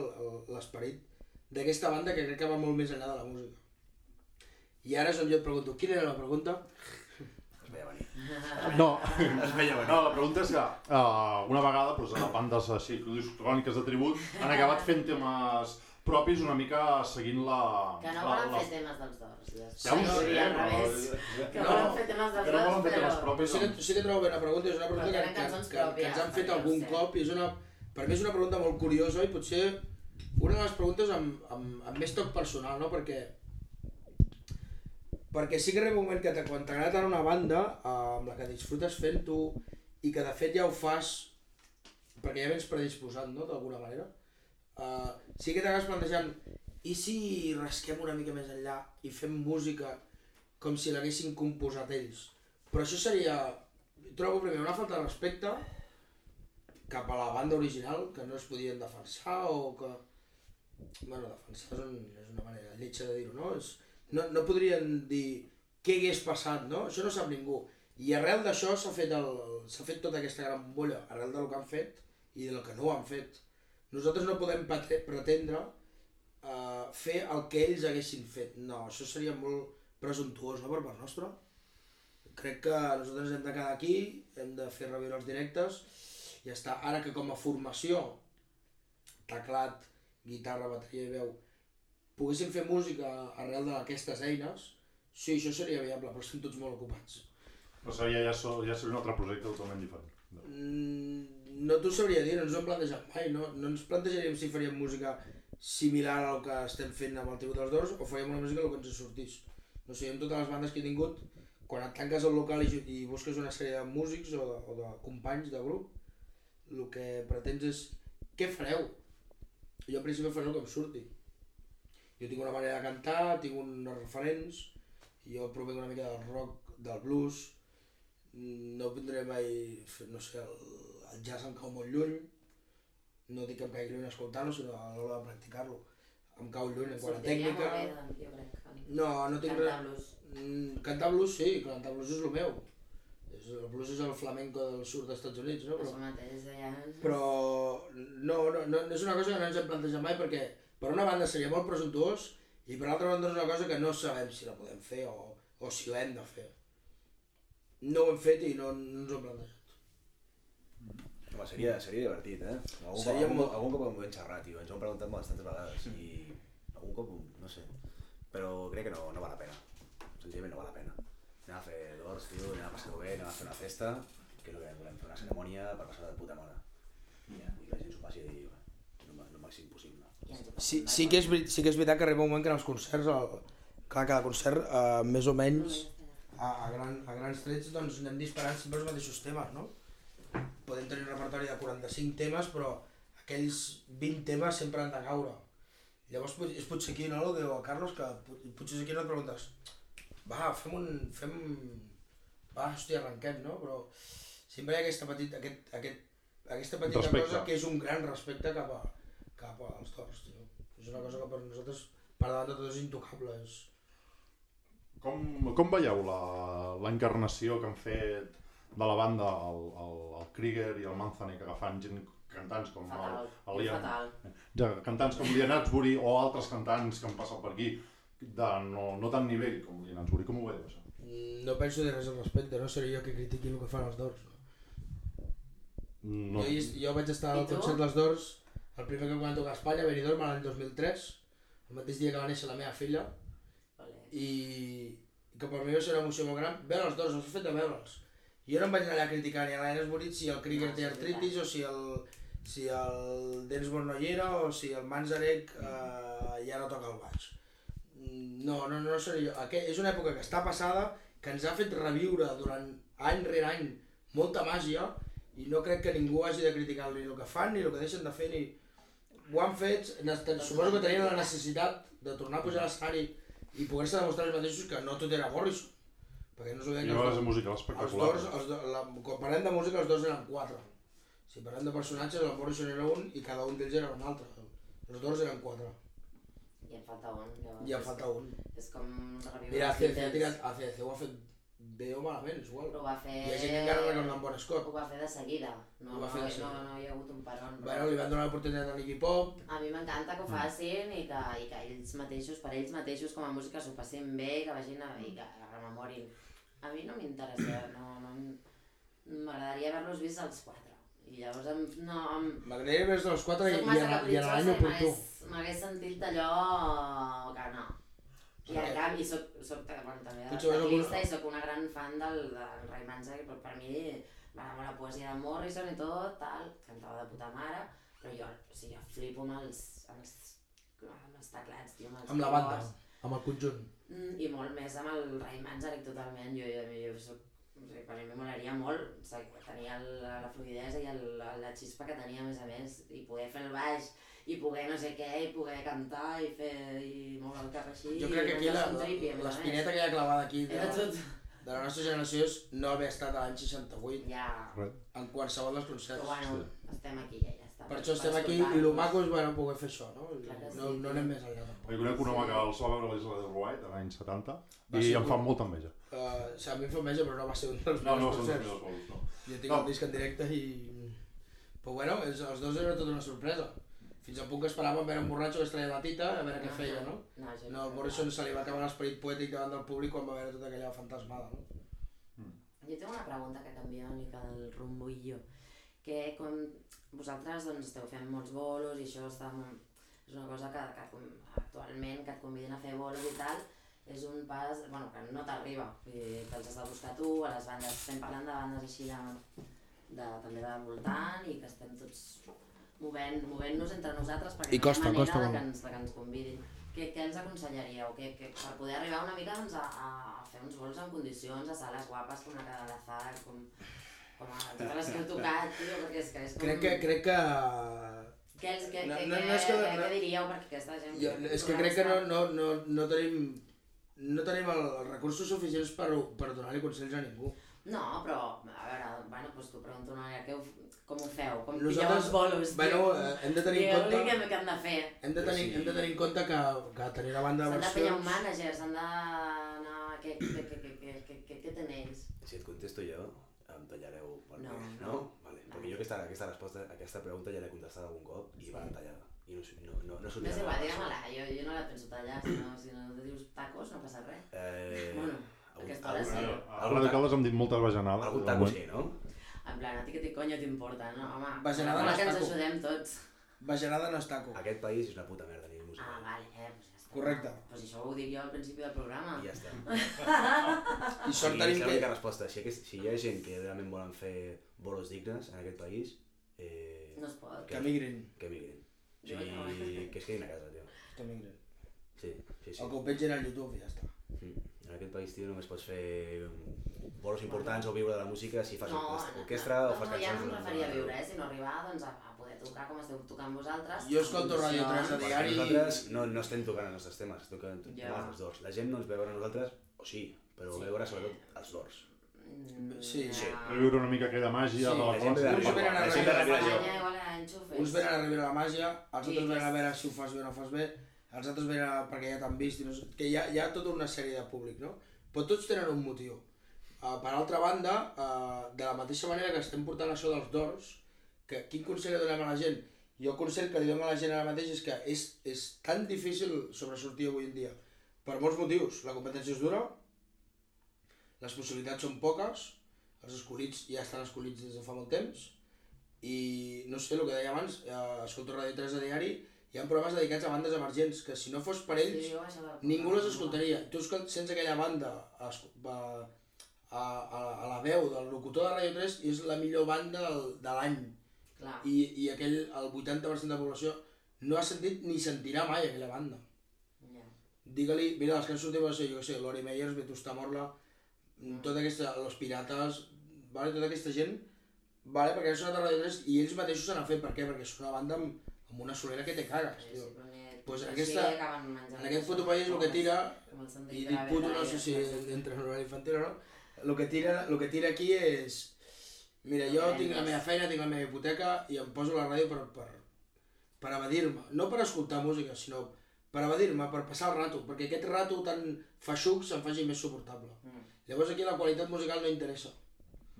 S2: l'esperit d'aquesta banda que crec que va molt més enllà de la música. I ara és on jo et pregunto, quina era la pregunta?
S5: Es veia venir.
S1: No,
S5: Es veia venir.
S1: no, la pregunta és que uh, una vegada doncs, a bandes així, cròniques de tribut han acabat fent temes propis una mica seguint la...
S4: Que no volen
S1: la...
S4: fer temes dels dors. Ja,
S1: Ja ho sé,
S4: al revés.
S1: però...
S4: Que
S2: No,
S4: volen fer temes dels
S1: que no volen fer temes
S4: però...
S1: propis.
S2: Sí que,
S1: doncs.
S2: sí que trobo bé la pregunta, és una pregunta
S4: Però
S2: que, que, que, que ens han fet
S4: ho
S2: algun
S4: sé.
S2: cop i és una, per mi és una pregunta molt curiosa i potser una de les preguntes amb, amb, amb més toc personal, no? Perquè, perquè sí que arriba un moment que te- quan t'agrada tant una banda eh, amb la que disfrutes fent-ho i que de fet ja ho fas perquè ja vens predisposat, no?, d'alguna manera. Uh, sí que t'acabes plantejant i si rasquem una mica més enllà i fem música com si l'haguessin composat ells. Però això seria, trobo primer una falta de respecte cap a la banda original, que no es podien defensar o que... Bueno, defensar és, un, és una manera lletja de dir-ho, no? És, no? No podrien dir què hagués passat, no? Això no sap ningú. I arrel d'això s'ha fet, el, fet tota aquesta gran bolla, arrel del que han fet i del que no han fet. Nosaltres no podem pretendre uh, fer el que ells haguessin fet. No, això seria molt presumptuós, no, per part nostra. Crec que nosaltres hem de quedar aquí, hem de fer reviure els directes, i ja està. Ara que com a formació, teclat, guitarra, bateria i veu, poguéssim fer música arrel d'aquestes eines, sí, això seria viable, però estem tots molt ocupats.
S1: Però seria ja, so, ja seria un altre projecte totalment diferent. No.
S2: Mm, no t'ho sabria dir, no ens ho hem plantejat mai, no, no ens plantejaríem si faríem música similar al que estem fent amb el Tribut dels Dors o faríem una música el que ens sortís. No sé, amb totes les bandes que he tingut, quan et tanques al local i, i busques una sèrie de músics o de, o de companys de grup, el que pretens és què fareu? Jo al principi faré el que em surti. Jo tinc una manera de cantar, tinc uns referents, jo provenc una mica del rock, del blues, no vindré mai, no sé, el, el jazz em cau molt lluny, no dic que em caigui lluny escoltar-lo, sinó a l'hora de practicar-lo. Em cau lluny en quant a tècnica.
S4: molt bé, doncs, jo crec.
S2: No, no tinc
S4: Cantar
S2: res...
S4: blues.
S2: Mm, Cantar blues sí, cantar blues és el meu. És, el blues és el flamenco del sud dels Estats Units, no? Però,
S4: mateix, ja...
S2: però no, no, no, és una cosa que no ens hem plantejat mai perquè per una banda seria molt presumptuós i per altra banda és una cosa que no sabem si la podem fer o, o si l'hem de fer. No ho hem fet i no, no ens ho hem plantejat.
S5: Home, seria, seria divertit, eh? Algun,
S2: Seria
S5: algun,
S2: molt-
S5: algun cop ho hem xerrat, tio. Ens ho hem preguntat bastantes vegades i algun cop, no sé, però crec que no, no val la pena. Senzillament no val la pena. Anem a fer dors, tio, anem a passar-ho bé, anem a fer una festa, que és el que volem, fer una cerimònia per passar de puta mare. I, ja, i que la gent s'ho passi el, el màxim possible.
S4: Ja ens ho passem
S2: Sí, sí, que és, sí que és veritat que arriba un moment que en els concerts, el, clar, cada concert, eh, més o menys, a, a, gran, a grans trets, doncs anem disparant sempre els mateixos temes, no? Podem tenir un repertori de 45 temes, però aquells 20 temes sempre han de caure. Llavors és potser aquí, no, el que diu el Carlos, que pot- potser és aquí no et preguntes va, fem un... fem... va, hòstia, arrenquem, no? Però sempre hi ha aquesta petita, aquest, aquest, aquesta petita
S1: Respecte.
S2: cosa que és un gran respecte cap, a, cap als tors, tio. És una cosa que per nosaltres, per davant de tot, és intocable. És...
S1: Com, com veieu la, l'encarnació que han fet de la banda el, el, el Krieger i el Manzanek agafant gent, cantants com el,
S4: Fatal,
S1: el Liam,
S4: fatal.
S1: ja, cantants com Liam Hatsbury o altres cantants que han passat per aquí de no, no tant nivell com Liam Hatsbury, com ho veieu això?
S2: Mm, No penso dir res al respecte, no seré jo que critiqui el que fan els Dors. No? Jo, jo vaig estar al
S4: I
S2: concert dels Dors, el primer que van tocar a Espanya, a Benidorm, l'any 2003, el mateix dia que va néixer la meva filla,
S4: Ole.
S2: i que per mi va ser una emoció molt gran veure els dos, els he fet de veure'ls. Jo no em vaig anar a criticar ni a l'Aines Borit si el Krieger
S4: No,
S2: té artritis o si el, si el Densmore no hi era o si el Manzarek eh, ja no toca el baix. No, no, no seré jo. Aquest, és una època que està passada, que ens ha fet reviure durant any rere any molta màgia i no crec que ningú hagi de criticar ni el que fan, ni el que deixen de fer, ni... Ho han fet, nes- suposo que tenien la necessitat de tornar a pujar a l'escenari i poder-se demostrar ells mateixos que no tot era Morrison. Perquè no s'ho
S1: I a vegades
S2: els,
S1: de música
S2: els
S1: espectacular.
S2: dos, els do, la, quan parlem de música, els dos eren quatre. Si parlem de personatges, el Morrison era un i cada un d'ells era un altre. Els dos eren quatre.
S4: i em falta un. Llavors,
S2: I em
S4: és-
S2: falta un.
S4: És com reviure
S2: Mira,
S4: els
S2: ACC, tirat, ACC ho ha fet bé o malament, és igual.
S4: Ho va fer...
S2: Hi ha gent que encara recorda un bon
S4: Ho
S2: Scott.
S4: va fer de seguida. No,
S2: Ho va
S4: no,
S2: fer
S4: no,
S2: seguida.
S4: no, hi ha hagut un peron. però-
S2: Bueno, li van donar l'oportunitat a Nicky Pop,
S4: A mi m'encanta que ho facin i que, i que ells mateixos, per ells mateixos com a música s'ho passin bé i que vagin a, i que rememorin. A mi no m'interessa, no, no, m'agradaria haver-los vist els quatre. I llavors em, no, em,
S2: m'agradaria més dels quatre i, i, i
S4: capritxosa
S2: l'any oportú.
S4: m'hagués- sentit allò que no. I en canvi soc, soc bueno, també
S2: a
S4: teclista i soc una gran fan del, del Ray Manzarek, però per mi m'agrada la poesia de Morrison i tot, tal, cantava de puta mare, però jo, o sigui, jo flipo amb els, amb els, amb els teclats, tio, amb els
S2: Amb la banda, amb el conjunt.
S4: Mm, I molt més amb el Ray Manzarek totalment, jo, jo, jo soc, o sigui, per mi m'agradaria molt o sigui, tenir el, la fluidesa i el, la xispa que tenia a més a més i poder fer el baix i poder no sé què i poder cantar i fer i moure el cap així
S2: Jo crec que aquí la- l'espineta que hi ha clavada aquí de,
S4: era tot.
S2: de la nostra generació és no haver estat a l'any 68
S4: ja.
S2: en qualsevol dels
S4: però
S2: concerts.
S4: bueno, estem aquí ja, ja
S2: Per això estem aquí i el maco és bueno, poder fer això, no?
S4: Clar
S2: No,
S4: sí,
S2: no anem més enllà tampoc.
S1: Jo conec un home que els va veure a l'Isla de White l'any 70
S2: Va
S1: i em
S2: un-
S1: fa molta enveja.
S2: Uh, o sigui, a mi em fa enveja, però no va ser un dels
S1: No, no,
S2: meus
S1: són els
S2: concerts.
S1: meus gols, no.
S2: Jo tinc
S1: No.
S2: el disc en directe i... Però bueno, els, els dos eren tota una sorpresa. Fins al punt que esperàvem veure un borratxo que es treia la tita a veure què feia, no?
S4: no, jo
S2: No, al Morrison se li va acabar l'esperit poètic davant del públic quan va veure tota aquella fantasmada, no?
S4: Jo tinc una pregunta que canvia una mica del rumbullo. Que com vosaltres doncs, esteu fent molts bolos i això està, és una cosa que, que actualment que et conviden a fer bolos i tal, és un pas bueno, que no t'arriba, que els has de buscar tu, a les bandes, estem parlant de bandes així de, de, també de voltant i que estem tots movent- movent-nos entre nosaltres perquè
S2: I
S4: no hi ha
S2: costa,
S4: manera
S2: costa
S4: de
S2: molt.
S4: que ens, de que ens convidin. Què, què ens aconsellaríeu? Que, que, per poder arribar una mica doncs, a, a fer uns vols en condicions, a sales guapes com la Zara, com, totes les que heu tocat, tio, perquè és que és com...
S2: Crec que, crec que...
S4: Què, els, què,
S2: No,
S4: què,
S2: no,
S4: què,
S2: no és que-
S4: què,
S2: no-
S4: què diríeu perquè aquesta gent...
S2: Jo, és que crec que no, no, no, no tenim no tenim el- els recursos suficients per, per donar-li consells a ningú.
S4: No, però, a veure, bueno, doncs t'ho pregunto una què ho, com ho feu? Com
S2: Nosaltres-
S4: pilleu els bolos,
S2: Bueno,
S4: tio?
S2: eh, hem de tenir en compte...
S4: què, què hem de fer.
S2: Hem de, tenir,
S5: Sí.
S2: hem de tenir en compte que, que tenir una banda de
S4: S'han de pillar un
S2: versions...
S4: manager, s'han d'anar... Què, què, què, què, què, què, què, què tenéis?
S5: Si et contesto jo, em tallareu per
S4: No,
S5: mi,
S4: no.
S5: no? Vale. Perquè jo aquesta, aquesta resposta, aquesta pregunta ja l'he contestat algun cop i
S4: Sí.
S5: va tallada. I no, no, no, no
S4: No
S5: sortirà
S4: és
S5: de la
S4: igual, digue-me-la, jo, jo no la penso tallar, si no, si no te dius tacos no passa res.
S5: Eh,
S4: Bueno,
S5: algun-
S4: aquesta hora sí.
S1: A Ràdio Caldes hem dit moltes bajanades.
S5: Algun
S1: de
S5: taco sí, no?
S4: En plan, a ti que t'hi coño t'importa, no? Home,
S2: Bajanada
S4: home
S2: no és
S4: que ens
S2: taco.
S4: ajudem tots.
S2: Bajanada no és taco.
S5: Aquest país és una puta merda a nivell musical.
S4: Ah, vale,
S2: Correcte.
S4: Pues això ho dic jo al principi del programa.
S5: I ja està.
S2: I sort
S5: Sí,
S2: tenim que...
S5: l'única resposta. Si, aquest, si hi ha gent que realment volen fer bolos dignes en aquest país, eh,
S4: No es pot.
S2: Que migrin.
S5: que migrin. O
S4: Jo
S5: sigui,
S4: no.
S5: que es quedin a casa, tio.
S2: Que migrin.
S5: Sí, sí, sí.
S2: El que ho pengin al YouTube i ja està.
S5: Mm. En aquest país, tio, només pots fer bolos importants o viure de la música si fas
S4: no,
S5: orquestra, orquestra
S4: no,
S5: o fas
S4: no, ja no
S5: cançons.
S4: em referia a viure, eh, sinó arribar doncs, a, a poder tocar com esteu tocant vosaltres.
S2: Jo escolto
S4: en
S2: Ràdio 3 a diari.
S5: Nosaltres no, no estem tocant els nostres temes, toquen
S4: Ja.
S5: ja. els dors. La gent no ens ve a veure nosaltres, o sí, però
S4: Sí.
S5: ve a veure sobretot els dors.
S4: Mm,
S2: Sí,
S5: sí.
S4: ja.
S1: De viure una mica aquella màgia
S2: Sí,
S1: de la
S5: la ve de-
S2: Uns venen a
S5: la gent de
S2: rebre-
S5: darrere jo.
S4: Espanya igual a enxufes.
S2: Uns venen a rebre la màgia, els altres venen a veure si ho fas bé o no fas bé, els altres venen a, perquè ja t'han vist, i no sé, que hi ha, hi ha tota una sèrie de públic, no? Però tots tenen un motiu. Uh, per altra banda, uh, de la mateixa manera que estem portant això dels dors, que quin consell donem a la gent? Jo el consell que li dono a la gent ara mateix és que és, és tan difícil sobresortir avui en dia, per molts motius. La competència és dura, les possibilitats són poques, els escollits ja estan escollits des de fa molt temps, i no sé, el que deia abans, eh, escolto Ràdio 3 a diari, hi ha programes dedicats a bandes emergents, que si no fos per ells,
S4: Sí,
S2: ningú les escoltaria. Tu sents aquella banda a, a, a, a la veu del locutor de Ràdio 3 i és la millor banda del, de l'any. I, I aquell, el 80% de la població no ha sentit ni sentirà mai aquella banda.
S4: Ja.
S2: Digue-li, mira, les va ser, jo què sé, Lori Meyers, Vetusta Morla,
S4: Mm.
S2: tota aquesta, Los Pirates, vale, tota aquesta gent, vale, perquè han sonat a Ràdio 3 i ells mateixos se n'han fet, per què? Perquè és una banda amb, amb una solera que te cagues,
S4: Sí,
S2: tio.
S4: sí,
S2: Pues en aquesta- En aquest
S4: coses
S2: puto país el que tira, i
S4: de
S2: dic puto, no
S4: i
S2: sé si entre en horari infantil o no, el que tira, el que tira aquí és... Mira, jo tinc la meva feina, tinc la meva hipoteca i em poso la ràdio per, per, per evadir-me. No per escoltar música, sinó per evadir-me, per passar el rato, perquè aquest rato tan feixuc se'm faci més suportable.
S4: Mm.
S2: Llavors aquí la qualitat musical no interessa.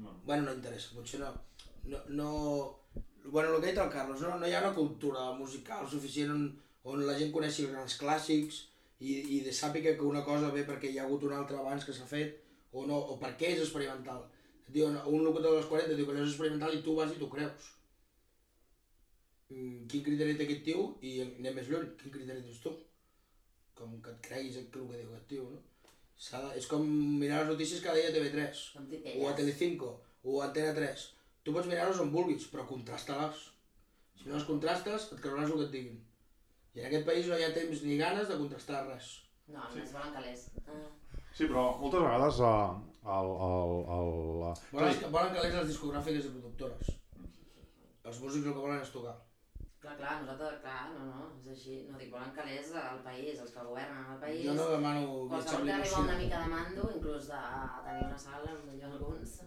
S1: No.
S2: Bueno, no interessa, potser no. No, no... Bueno, el que ha dit el Carlos, no, no hi ha una cultura musical suficient on, on la gent coneixi els grans clàssics i, i de sàpiga que una cosa ve perquè hi ha hagut una altra abans que s'ha fet o, no, o per què és experimental. Et diuen, un locutor dels 40 diu que allò és experimental i tu vas i t'ho creus. Mm, quin criteri té aquest tio? I anem més lluny, quin criteri tens tu? Com que et creguis el que diu aquest tio, no? De, és com mirar les notícies cada dia a TV3
S4: Com
S2: o a. Telecinco, o a Antena 3. Tu pots mirar-los on vulguis, però contrasta-les. Si no les contrastes, et creuràs el que et diguin. I en aquest país no hi ha temps ni ganes de contrastar res.
S4: No, només volen calés. Ah.
S1: Sí, però moltes vegades uh, el, el, el, la...
S2: Volen, volen calés les discogràfiques i productores. Els músics el que volen és tocar.
S4: Clar, clar, nosaltres, clar, no, no, és així. No dic, volen calés al país, els que governen el país.
S2: Jo no demano
S4: Qualsevol que arriba una
S2: limusina.
S4: mica de mando, inclús de tenir una sala, millor alguns,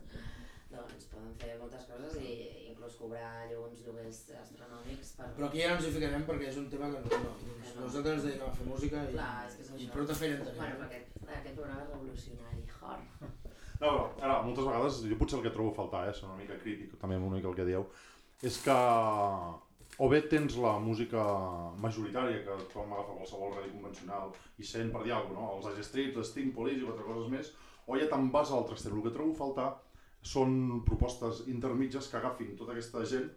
S4: doncs poden fer moltes coses i inclús cobrar uns lloguers astronòmics per...
S2: Però aquí ja no ens hi ficarem perquè és un tema que no, no, no. nosaltres ens dediquem a fer música i,
S4: Clar, és que és
S2: i
S4: això.
S2: prou de feina en tenim.
S4: Bueno, aquest, aquest programa és revolucionari, jor.
S1: No, però, ara, moltes vegades, jo potser el que trobo a faltar, eh, ser una mica crític també amb una mica el que dieu, és que o bé tens la música majoritària que com agafa qualsevol ràdio convencional i sent per dir alguna cosa, no? els Age Street, les Sting Police i quatre coses més, o ja te'n vas a l'altre extrem. El que trobo a faltar són propostes intermitges que agafin tota aquesta gent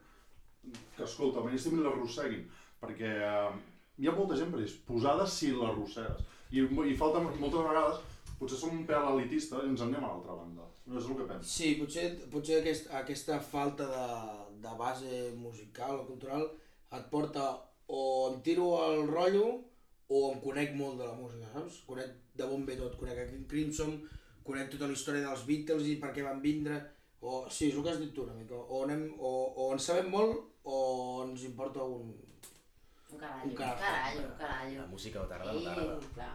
S1: que, escolta, mainstream i l'arrosseguin, perquè eh, hi ha molta gent predisposada si l'arrossegues. I, I falta moltes vegades, potser som un pèl elitista i ens en anem a l'altra banda. No és el que penso.
S2: Sí, potser, potser aquest, aquesta falta de, de base musical o cultural et porta o em tiro al rotllo o em conec molt de la música, saps? Conec de bon ve tot, conec King Crimson, conec tota la història dels Beatles i per què van vindre, o sí, és el que has dit tu una mica, o, anem, o, o en sabem molt o ens importa un...
S4: Un carallo,
S2: Un
S4: un
S2: carallo.
S4: un carallo.
S5: La música o t'agrada o no
S4: I,
S5: t'agrada.
S4: clar,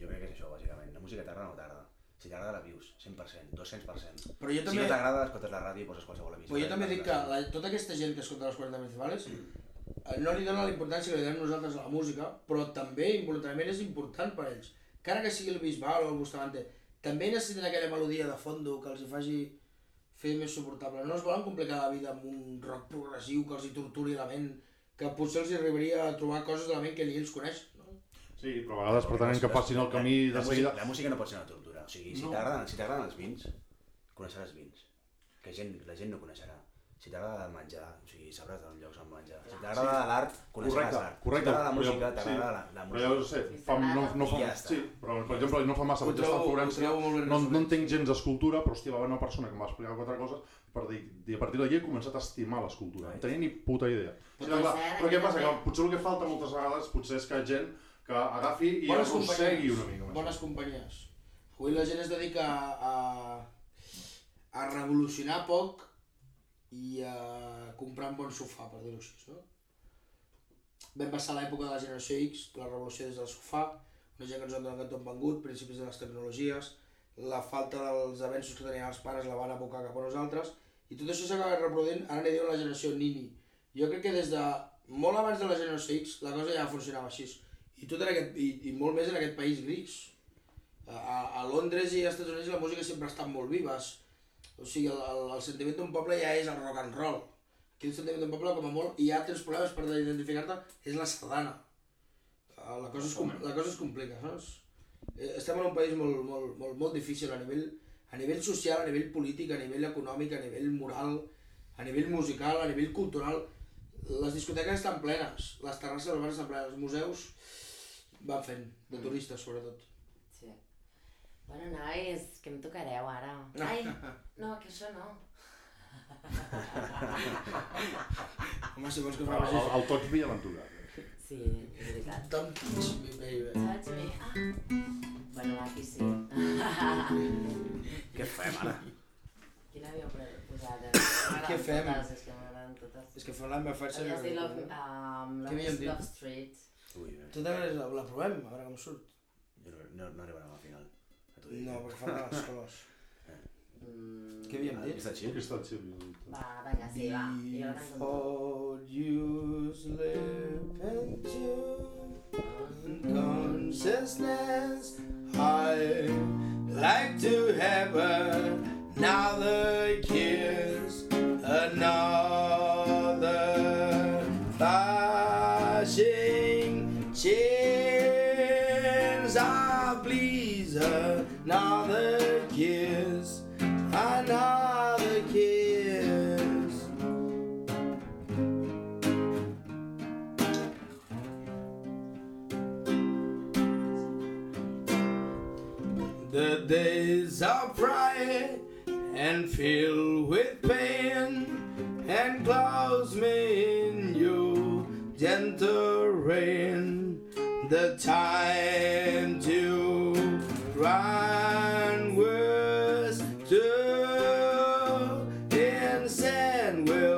S5: Jo crec que és això, bàsicament. La música t'agrada o no t'agrada. Si t'agrada la vius, 100%, 200%.
S2: Però jo
S5: Si
S2: també,
S5: no t'agrada, escoltes la ràdio i poses qualsevol emissora.
S2: però jo també dic que la, tota aquesta gent que escolta les 40 principals eh, no li dona la importància que li donem nosaltres a la música, però també involuntàriament és important per ells. Encara que sigui el Bisbal o el Bustamante, també necessiten aquella melodia de fondo que els hi faci fer més suportable. No es volen complicar la vida amb un rock progressiu que els hi torturi la ment, que potser els hi arribaria a trobar coses de la ment que ni ells coneixen. No?
S1: Sí, però a vegades pretenent que passin el camí
S5: la,
S1: de
S5: la
S1: seguida...
S5: Música, la música no pot ser una tortura. O sigui, si
S1: No.
S5: t'agraden si els vins, coneixeràs vins. Que gent, la gent no coneixerà. Si t'agrada el menjar, o sigui, sabràs d'on llocs on menjar. Si t'agrada l'art, coneixeràs l'art.
S1: correcte.
S5: Si t'agrada la
S1: però
S5: música,
S1: jo-
S5: t'agrada la, la
S1: Però ja ho
S5: música.
S1: sé, fa, no, no fa,
S5: ja està.
S1: sí, però per exemple no fa massa vaig estar a Florència, no, no entenc gens d'escultura, però hòstia, va haver una persona que em va explicar quatre coses per dir, i a partir d'allí he començat a estimar l'escultura, no tenia ni puta idea. Sí, clar, però què passa? Que potser el que falta moltes vegades potser és que gent que agafi i
S2: Bones companyies.
S1: una mica. amb
S2: Bones
S1: això.
S2: companyies. Avui la gent es dedica a, a revolucionar poc i a comprar un bon sofà, per dir-ho així. No? Vam passar l'època de la generació X, la revolució des del sofà, una gent que ens ha donat tot vengut, principis de les tecnologies, la falta dels avenços que tenien els pares la van abocar cap a nosaltres, i tot això s'acaba reproduint, ara n'hi diuen la generació Nini. Jo crec que des de molt abans de la generació X la cosa ja funcionava així. I, tot en aquest, i, i molt més en aquest país gris. A, a, Londres i als Estats Units la música sempre ha estat molt vives. O sigui, el, el, el sentiment d'un poble ja és el rock and roll. Aquí el sentiment d'un poble, com a molt, i ja tens problemes per identificar-te, és la sardana. Eh, La cosa, es, la cosa es complica, saps? Eh, Estem en un país molt, molt, molt, molt difícil a nivell, a nivell social, a nivell polític, a nivell econòmic, a nivell moral, a nivell musical, a nivell cultural. Les discoteques estan plenes, les terrasses dels bars estan plenes, els museus van fent, de turistes sobretot.
S4: Sí. Bueno, nois, que em tocareu ara? Ai, no, que això no.
S2: Home, si vols que
S1: El,
S2: fa
S1: el, el Touch Me ja l'han tocat. eh?
S4: Sí, és veritat.
S2: Don't touch me, baby.
S4: Touch me. Ah. Bueno, aquí sí.
S5: Què fem ara?
S4: Quina pre- posat? Eh?
S2: Què fem?
S4: Totes, és que m'agraden totes.
S2: És que fa la meva farsa...
S4: Havies dit Love,
S2: que...
S4: um, Love,
S2: havíem dit?
S4: Love Street.
S5: Ui,
S2: Tu també la, la provem, a veure com surt.
S5: jo no, no, no arribarem al final. Ja t'ho dic.
S2: No, perquè fa les colors.
S4: Mm,
S2: Què havíem
S5: Ah,
S2: dit?
S5: Està
S1: Sí,
S5: xill.
S1: que està xill.
S4: Va, vinga, sí, va. Jo la canto amb tu.
S2: Before you slip into consciousness. I like to have another kiss, another flashing chance. Another kiss, another kiss. The days are bright and filled with pain, and close me in your gentle rain. The time find words to and sand will.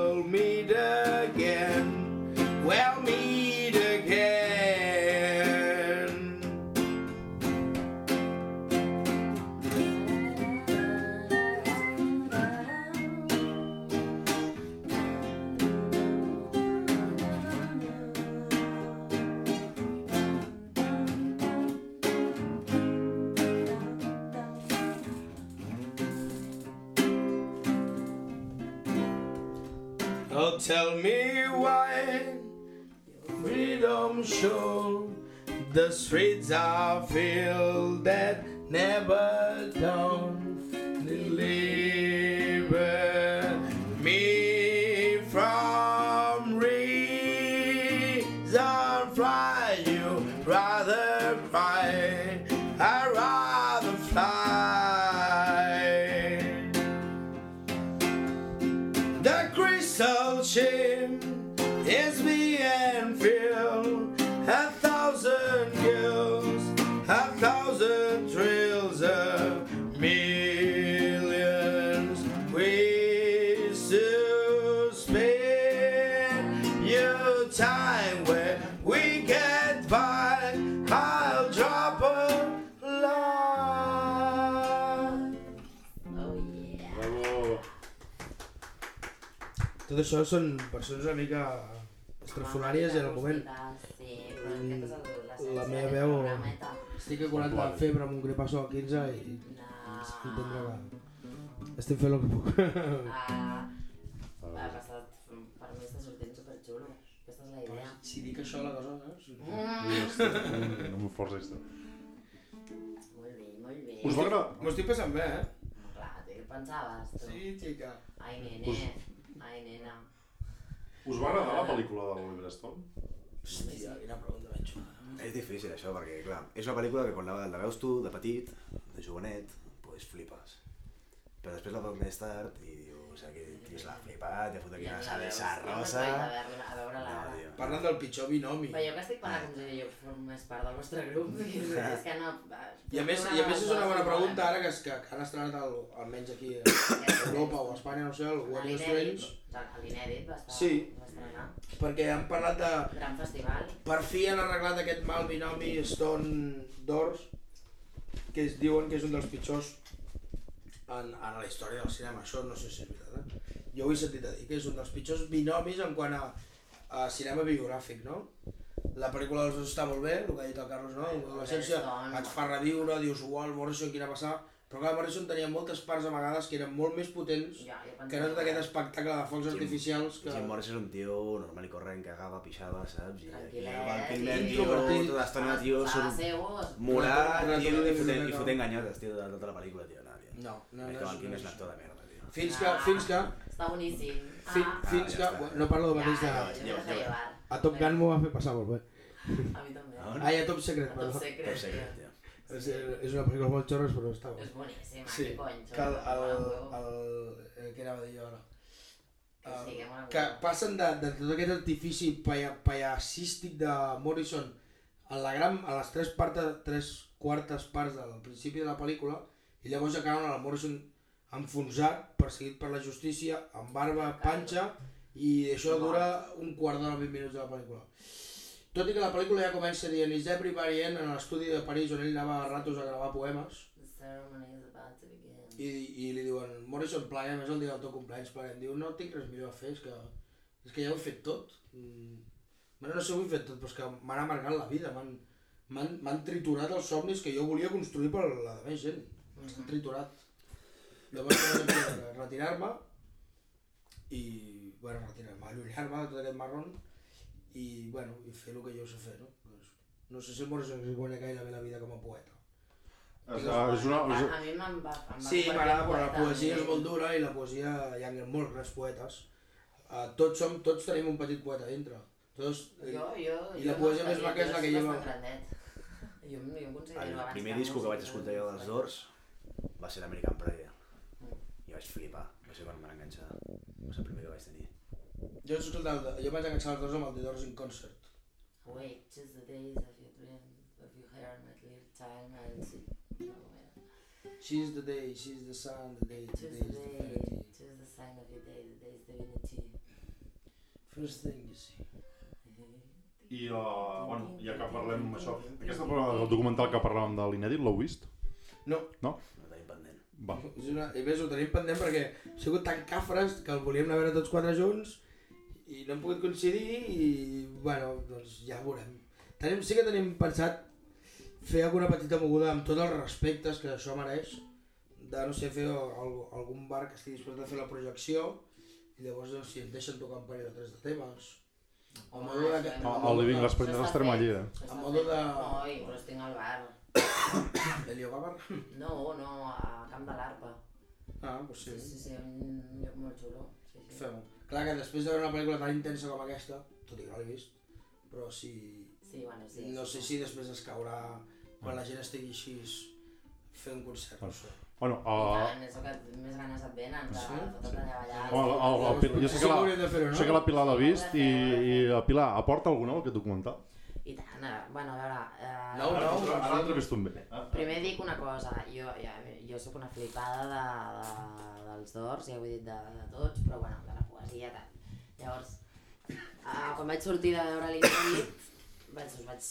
S2: Streets are filled that never Tot això són persones una mica estrafolàries i en el moment
S4: Sí, però és el,
S2: La meva
S4: d'aquest
S2: veu- estic acurat de febre amb un gripasso al 15 i
S4: No.
S2: entendre que estic fent el que puc.
S4: Ah, ha passat, per mi està sortint superxulo. Aquesta és la idea.
S2: si dic això la cosa, saps?
S4: Mm.
S1: No m'ho forces. esto.
S4: Molt bé, molt bé.
S1: Us va agradar?
S2: M'ho estic passant bé, eh?
S4: Clar, què pensaves, tu?
S2: Sí, xica.
S4: Ai, nene. Ai, nena.
S1: Us va agradar la pel·lícula de l'Oliver Stone?
S2: Hòstia, quina pregunta ben xula.
S5: És difícil això, perquè clar, és una pel·lícula que quan la, la veus tu de petit, de jovenet, pues flipes. Però després la veus més tard i dius, o sigui, que tio se l'ha flipat, ja fot aquí una salsa rosa...
S4: No a veure- a veure-la
S5: No,
S4: ara.
S5: tio.
S2: Parlant del pitjor binomi.
S4: Però jo que estic parlant com si jo formés part del vostre grup, és que no...
S2: I a més, i a més és una bona pregunta ara que, es- que han estrenat el, almenys aquí a Europa o a Espanya, no sé, el What Is Strange,
S4: L'inèdit va estar...
S2: Sí. Perquè han parlat de...
S4: Gran festival.
S2: Per fi han arreglat aquest mal binomi Stone Doors, que es diuen que és un dels pitjors en, en la història del cinema. Això no sé si és veritat, eh? Jo ho he sentit a dir, que és un dels pitjors binomis en quant a, a cinema biogràfic, no? La pel·lícula dels dos està molt bé, el que ha dit el Carlos, no? L'adolescència
S4: Stone.
S2: et fa reviure, dius, uau, el Morrison, quina passada. Però clar, el Morrison tenia moltes parts amagades que eren molt més potents
S4: Ja,
S2: que no tot aquest espectacle de focs artificials que...
S5: Jim Morrison és un tio normal i corrent, cagava, pixava, saps? I aquí
S4: Tranquil·let,
S5: el Kilmer, tio, tota l'estona, tio, surt
S2: Una-
S5: tio, i fotent ganyotes, tio, de tota la pel·lícula, tio, no.
S2: No, no,
S5: És
S2: no,
S5: que
S2: és-
S5: Kilmer
S2: no
S5: és un actor de merda, tio.
S2: Fins que, fins que,
S4: Està boníssim.
S2: fi,
S4: Ah,
S2: fins
S5: ja
S2: que,
S5: està.
S2: no parlo del mateix de...
S4: ja, deixo llevar.
S2: A Top Gun m'ho va fer passar molt bé.
S4: A mi també.
S5: Ah,
S2: Ai, a Top Secret,
S4: Tot
S2: perdó.
S4: secret, tio.
S2: És, és una pel·lícula molt xorres, però està bé.
S4: És boníssima,
S2: Sí,
S4: què cony.
S2: que el, el,
S4: el,
S2: què anava a dir jo ara?
S4: Que sí, que mola
S2: que
S4: molt.
S2: passen de, de tot aquest artifici paiasístic de Morrison a, la gran, a les tres, partes, tres quartes parts del principi de la pel·lícula i llavors acaben amb el Morrison enfonsat, perseguit per la justícia, amb barba, panxa i això dura un quart d'hora, 20 minuts de la pel·lícula. Tot i que la pel·lícula ja comença dient Is everybody in en l'estudi de París on ell anava a ratos a gravar poemes i, i li diuen Morrison plaguem, és el dia del teu cumpleaños plaguem. Diu, no tinc res millor a fer, és que, és que ja ho he fet tot. Mm. Bueno, no sé, ho he fet tot, però és que m'han amargat la vida, m'han triturat els somnis que jo volia construir per la de més gent. M'han triturat. Llavors vaig retirar-me i, bueno, retirar-me, allunyar-me de tot aquest marron i, bueno, i fer el que jo sé fer, no? Doncs, no sé si el Morrison es guanya gaire bé la vida com a poeta.
S1: És, és una,
S4: A,
S1: és,
S4: a mi me'n va, em va
S2: Sí, m'agrada, però la poesia és
S4: i-
S2: molt dura i la poesia, hi ha molts grans poetes. Uh, tots, som, tots tenim un petit poeta dintre. Tots,
S4: Jo, jo,
S2: I la
S4: jo
S2: poesia
S4: no
S2: més maca és la que
S4: jo
S2: lleva-.
S4: Jo, jo em considero
S5: El primer disco que vaig escoltar jo dels Doors va ser l'American Prayer.
S4: Mm.
S5: I vaig flipar, va ser quan em van enganxar. Va ser el primer que vaig tenir.
S2: Jo, de- jo vaig enganxar els dos amb el The Doors in Concert.
S4: Awake, choose the days of your dream, of your hair, and little time, and see.
S2: She's the day, she's the sun, the day, the
S4: Choose
S2: day
S4: the
S2: is the
S4: day, choose the sign of your day, the day is divinity.
S2: First thing you see.
S1: I, uh, bueno, ja que parlem això, aquesta del documental que parlàvem de l'inèdit, l'heu vist?
S2: No,
S5: No.
S1: Va.
S2: és una, i més ho tenim pendent perquè ha sigut tan cafres que el volíem anar a veure tots quatre junts i no hem pogut coincidir i, bueno, doncs ja ho veurem. Tenim, sí que tenim pensat fer alguna petita moguda amb tots els respectes que això mereix, de, no sé, fer al, algun bar que estigui disposat a fer la projecció i llavors, doncs, si et deixen tocar un parell o tres de temes. A
S4: Home,
S2: modo de...
S4: això
S2: a
S1: El,
S2: modo
S1: el
S2: de-
S1: Living Les Prendes estarem allí, eh?
S2: A modo de-
S4: No, inclús tinc el bar.
S2: Elio Gavar?
S4: No, no, a Camp de l'Arpa.
S2: Ah, doncs sí.
S4: Sí, sí, sí, un lloc molt xulo. Sí, sí.
S2: Fem-ho. Clar que després de veure una pel·lícula tan intensa com aquesta, tot i que no l'he vist, però si...
S4: Sí, bueno, sí.
S2: no sé si després es caurà quan la gent estigui així fer un concert. No sé.
S1: Bueno,
S4: I
S1: uh,
S4: tant, és el que més ganes et venen, de
S2: Sí?
S4: fotre't allà ballar.
S1: El- el- el Pil- jo sé que la- sé que la Pilar l'ha vist i, i la Pilar aporta alguna cosa aquest documental?
S4: I tant, eh, bueno, a veure... Eh,
S2: No, no,
S1: Ara, ara l'entrevisto amb ell.
S4: Primer dic una cosa, jo, jo, jo sóc una flipada de, de, dels dors, ja ho he dit de, de tots, però bueno, de la poesia i tal. Llavors, eh, quan vaig sortir de veure l'intervit, vaig, doncs vaig,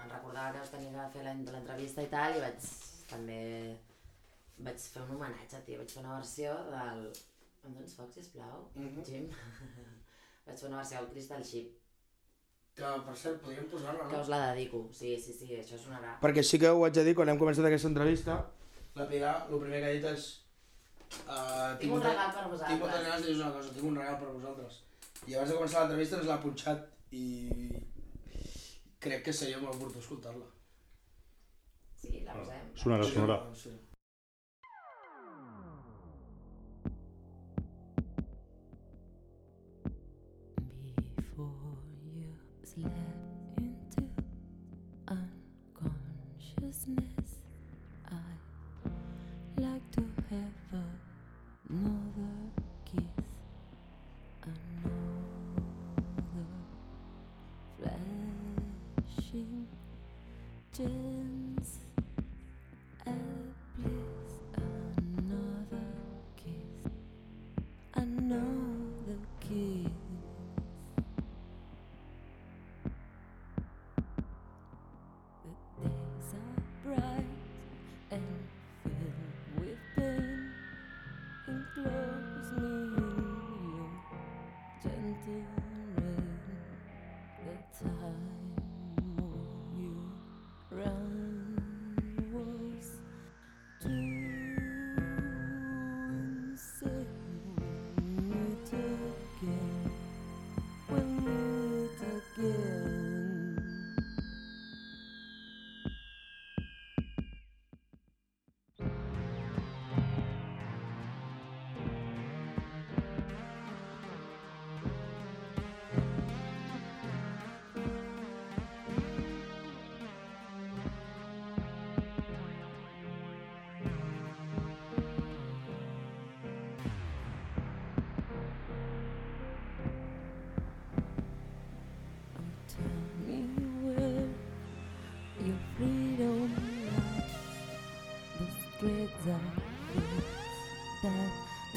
S4: em recordava que us tenia que fer la- l'entrevista i tal, i vaig també vaig fer un homenatge, tio, vaig fer una versió del... Em dones foc, sisplau,
S2: Mhm.
S4: Jim? vaig fer una versió del Crystal Ship,
S2: Que, per cert, podríem posar-la,
S4: que
S2: no?
S4: us la dedico, sí, sí, sí, això sonarà.
S2: Perquè sí que ho haig de dir, quan hem començat aquesta entrevista, la Pilar, el primer que ha dit és... Uh,
S4: Tinc un regal per vosaltres.
S2: Tinc moltes ganes de dir una cosa, tinc un regal per vosaltres. I abans de començar l'entrevista ens l'ha punxat i crec que seria molt oportú escoltar-la.
S4: Sí, la posem.
S1: Sonarà, sonarà.
S2: Sí.
S6: Before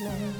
S6: love.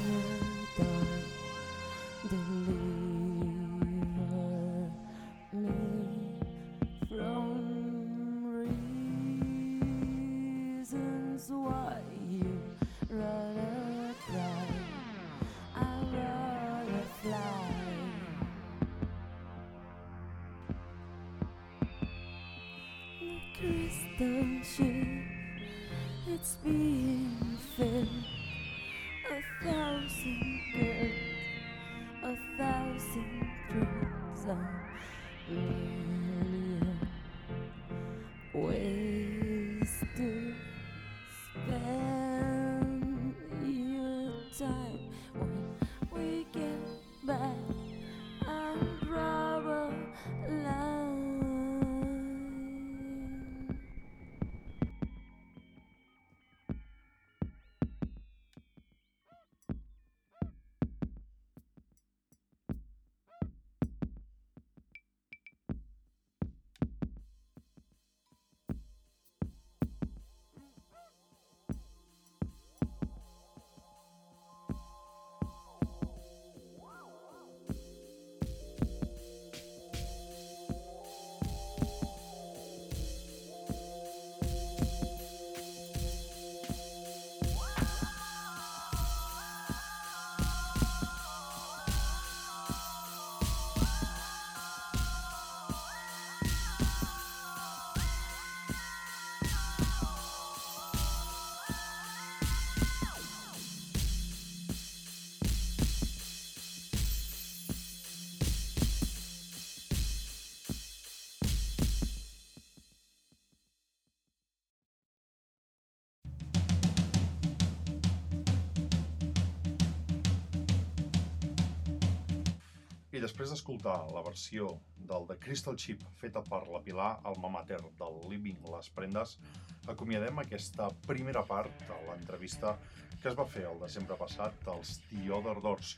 S1: I després d'escoltar la versió del The Crystal Chip feta per la Pilar Alma Mater del Living Les Prendes, acomiadem aquesta primera part de l'entrevista que es va fer el desembre passat als The Other Doors.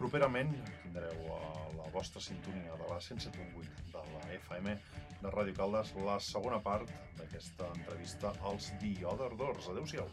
S1: Properament tindreu a la vostra sintonia de la 107.8 de la FM de Ràdio Caldes la segona part d'aquesta entrevista als The Other Doors. Adéu-siau.